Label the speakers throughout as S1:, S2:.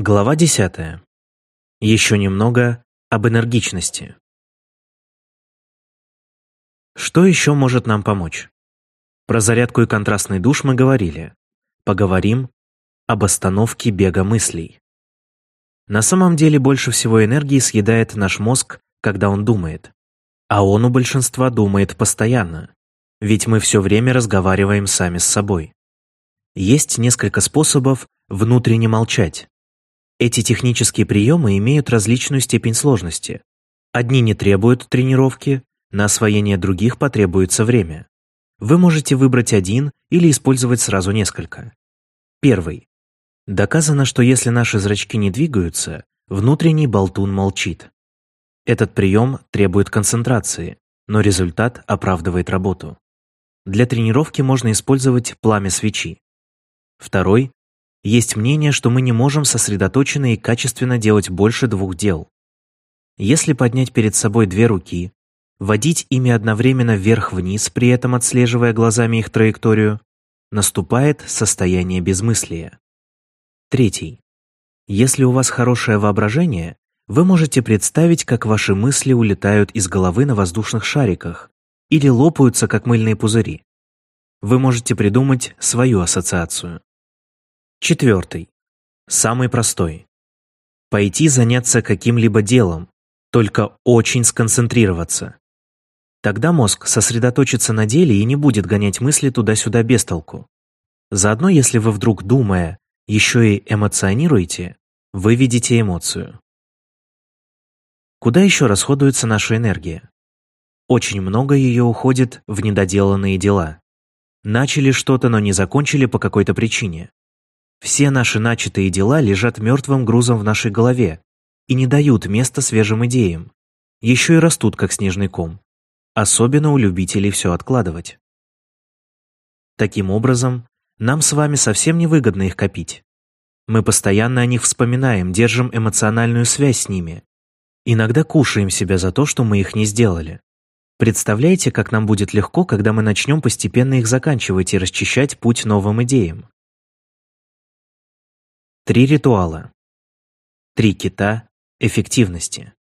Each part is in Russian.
S1: Глава 10. Еще немного об энергичности. Что еще может нам помочь? Про зарядку и контрастный душ мы говорили. Поговорим об остановке бега мыслей. На самом деле больше всего энергии съедает наш мозг, когда он думает. А он у большинства думает постоянно. Ведь мы все время разговариваем сами с собой. Есть несколько способов внутренне молчать. Эти технические приемы имеют различную степень сложности. Одни не требуют тренировки, на освоение других потребуется время. Вы можете выбрать один или использовать сразу несколько. Первый. Доказано, что если наши зрачки не двигаются, внутренний болтун молчит. Этот прием требует концентрации, но результат оправдывает работу. Для тренировки можно использовать пламя свечи. Второй – есть мнение, что мы не можем сосредоточенно и качественно делать больше двух дел. Если поднять перед собой две руки, водить ими одновременно вверх-вниз, при этом отслеживая глазами их траекторию, наступает состояние безмыслия. Третий. Если у вас хорошее воображение, вы можете представить, как ваши мысли улетают из головы на воздушных шариках, или лопаются, как мыльные пузыри. Вы можете придумать свою ассоциацию. Четвертый. Самый простой. Пойти заняться каким-либо делом, только очень сконцентрироваться. Тогда мозг сосредоточится на деле и не будет гонять мысли туда-сюда без толку. Заодно, если вы вдруг, думая, еще и эмоционируете, вы видите эмоцию. Куда еще расходуется наша энергия? Очень много ее уходит в недоделанные дела. Начали что-то, но не закончили по какой-то причине. Все наши начатые дела лежат мертвым грузом в нашей голове и не дают места свежим идеям. Еще и растут, как снежный ком. Особенно у любителей все откладывать. Таким образом, нам с вами совсем невыгодно их копить. Мы постоянно о них вспоминаем, держим эмоциональную связь с ними. Иногда кушаем себя за то, что мы их не сделали. Представляете, как нам будет легко, когда мы начнем постепенно их заканчивать и расчищать путь новым идеям? Три ритуала. Три кита эффективности.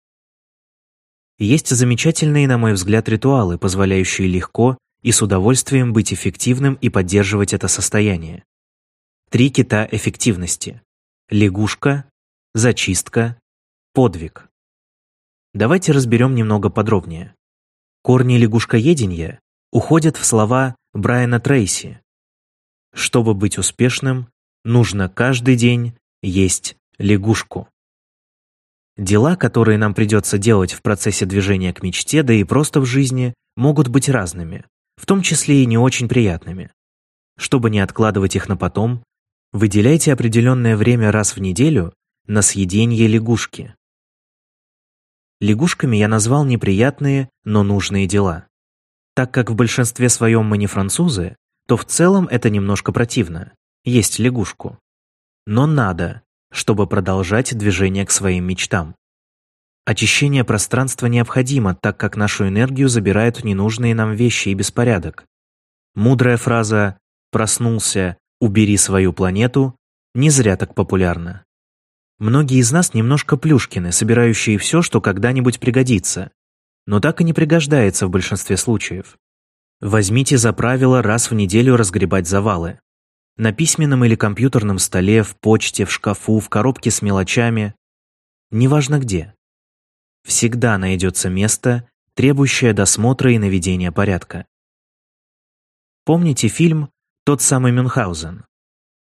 S1: Есть замечательные, на мой взгляд, ритуалы, позволяющие легко и с удовольствием быть эффективным и поддерживать это состояние. Три кита эффективности. Лягушка, зачистка, подвиг. Давайте разберем немного подробнее. Корни лягушкоедения уходят в слова Брайана Трейси. Чтобы быть успешным, нужно каждый день есть лягушку. Дела, которые нам придется делать в процессе движения к мечте, да и просто в жизни, могут быть разными, в том числе и не очень приятными. Чтобы не откладывать их на потом, выделяйте определенное время раз в неделю на съедение лягушки. Лягушками я назвал неприятные, но нужные дела. Так как в большинстве своем мы не французы, то в целом это немножко противно – есть лягушку. Но надо, чтобы продолжать движение к своим мечтам. Очищение пространства необходимо, так как нашу энергию забирают ненужные нам вещи и беспорядок. Мудрая фраза «проснулся, убери свою планету» не зря так популярна. Многие из нас немножко плюшкины, собирающие все, что когда-нибудь пригодится, но так и не пригождается в большинстве случаев. Возьмите за правило раз в неделю разгребать завалы. На письменном или компьютерном столе, в почте, в шкафу, в коробке с мелочами. Неважно где. Всегда найдется место, требующее досмотра и наведения порядка. Помните фильм «Тот самый Мюнхгаузен»?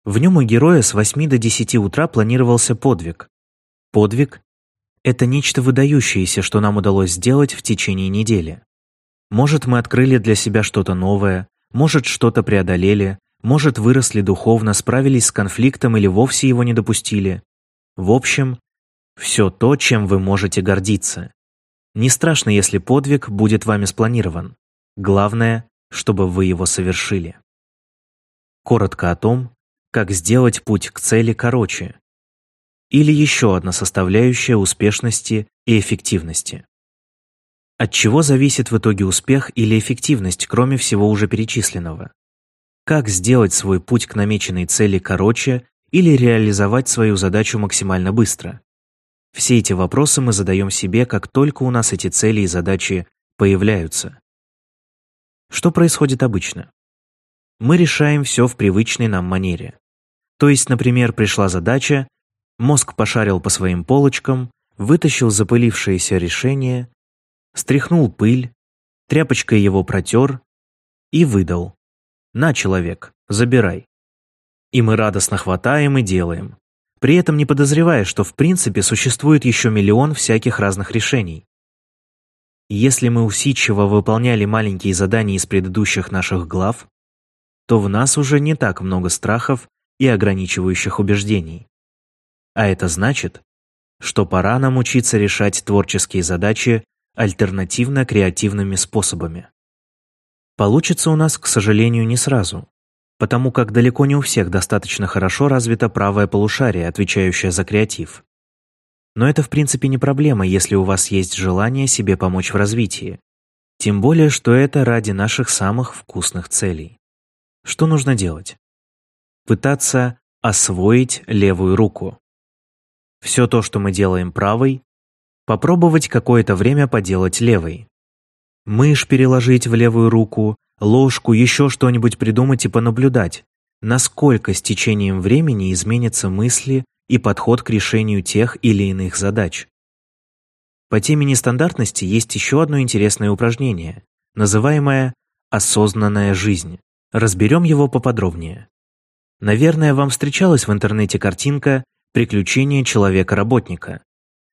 S1: В нем у героя с 8 до 10 утра планировался подвиг. Подвиг — это нечто выдающееся, что нам удалось сделать в течение недели. Может, мы открыли для себя что-то новое, может, что-то преодолели, может, выросли духовно, справились с конфликтом или вовсе его не допустили. В общем, все то, чем вы можете гордиться. Не страшно, если подвиг будет вами спланирован. Главное, чтобы вы его совершили. Коротко о том, как сделать путь к цели короче. Или еще одна составляющая успешности и эффективности. От чего зависит в итоге успех или эффективность, кроме всего уже перечисленного? Как сделать свой путь к намеченной цели короче или реализовать свою задачу максимально быстро? Все эти вопросы мы задаем себе, как только у нас эти цели и задачи появляются. Что происходит обычно? Мы решаем все в привычной нам манере. То есть, например, пришла задача, мозг пошарил по своим полочкам, вытащил запылившееся решение, стряхнул пыль, тряпочкой его протер и выдал. «На, человек, забирай». И мы радостно хватаем и делаем, при этом не подозревая, что в принципе существует еще миллион всяких разных решений. Если мы усидчиво выполняли маленькие задания из предыдущих наших глав, то в нас уже не так много страхов и ограничивающих убеждений. А это значит, что пора нам учиться решать творческие задачи альтернативно-креативными способами. Получится у нас, к сожалению, не сразу, потому как далеко не у всех достаточно хорошо развито правое полушарие, отвечающее за креатив. Но это в принципе не проблема, если у вас есть желание себе помочь в развитии. Тем более, что это ради наших самых вкусных целей. Что нужно делать? Пытаться освоить левую руку. Все то, что мы делаем правой, попробовать какое-то время поделать левой. Мышь переложить в левую руку, ложку, еще что-нибудь придумать и понаблюдать, насколько с течением времени изменятся мысли и подход к решению тех или иных задач. По теме нестандартности есть еще одно интересное упражнение, называемое «осознанная жизнь». Разберем его поподробнее. Наверное, вам встречалась в интернете картинка «Приключения человека-работника».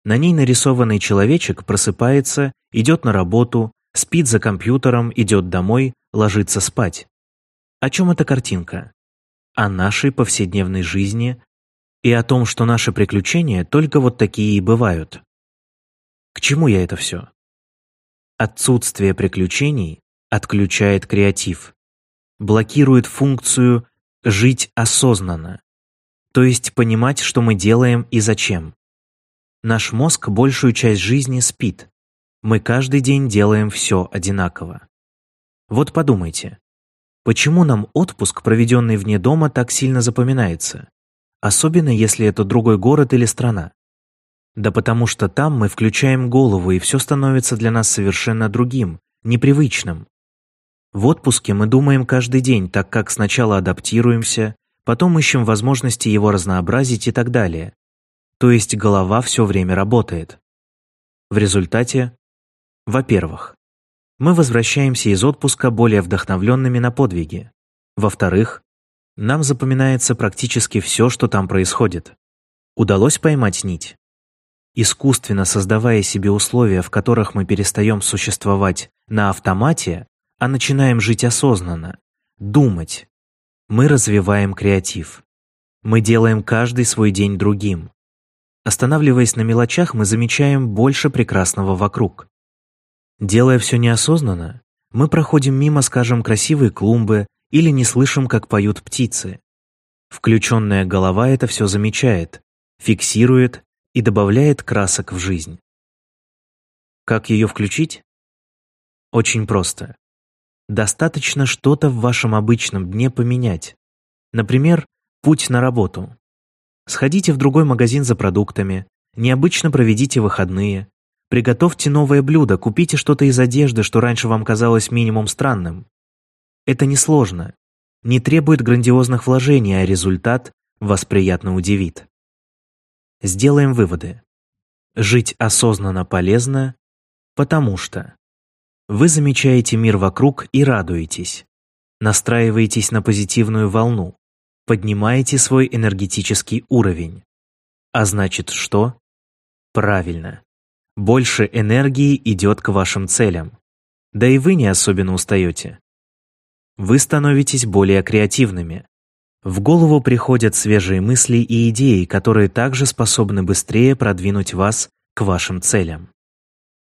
S1: На ней нарисованный человечек просыпается, идет на работу, спит за компьютером, идет домой, ложится спать. О чем эта картинка? О нашей повседневной жизни и о том, что наши приключения только вот такие и бывают. К чему я это все? Отсутствие приключений отключает креатив, блокирует функцию «жить осознанно», то есть понимать, что мы делаем и зачем. Наш мозг большую часть жизни спит, мы каждый день делаем все одинаково. Вот подумайте, почему нам отпуск, проведенный вне дома, так сильно запоминается? Особенно если это другой город или страна. Да потому что там мы включаем голову, и все становится для нас совершенно другим, непривычным. В отпуске мы думаем каждый день, так как сначала адаптируемся, потом ищем возможности его разнообразить и так далее. То есть голова все время работает. В результате во-первых, мы возвращаемся из отпуска более вдохновленными на подвиги. Во-вторых, нам запоминается практически все, что там происходит. Удалось поймать нить? Искусственно создавая себе условия, в которых мы перестаем существовать на автомате, а начинаем жить осознанно, думать, мы развиваем креатив. Мы делаем каждый свой день другим. Останавливаясь на мелочах, мы замечаем больше прекрасного вокруг. Делая все неосознанно, мы проходим мимо, скажем, красивой клумбы или не слышим, как поют птицы. Включенная голова это все замечает, фиксирует и добавляет красок в жизнь. Как ее включить? Очень просто. Достаточно что-то в вашем обычном дне поменять. Например, путь на работу. Сходите в другой магазин за продуктами, необычно проведите выходные, Приготовьте новое блюдо, купите что-то из одежды, что раньше вам казалось минимум странным. Это несложно, не требует грандиозных вложений, а результат вас приятно удивит. Сделаем выводы. Жить осознанно полезно, потому что вы замечаете мир вокруг и радуетесь, настраиваетесь на позитивную волну, поднимаете свой энергетический уровень. А значит что? Правильно. Больше энергии идет к вашим целям. Да и вы не особенно устаете. Вы становитесь более креативными. В голову приходят свежие мысли и идеи, которые также способны быстрее продвинуть вас к вашим целям.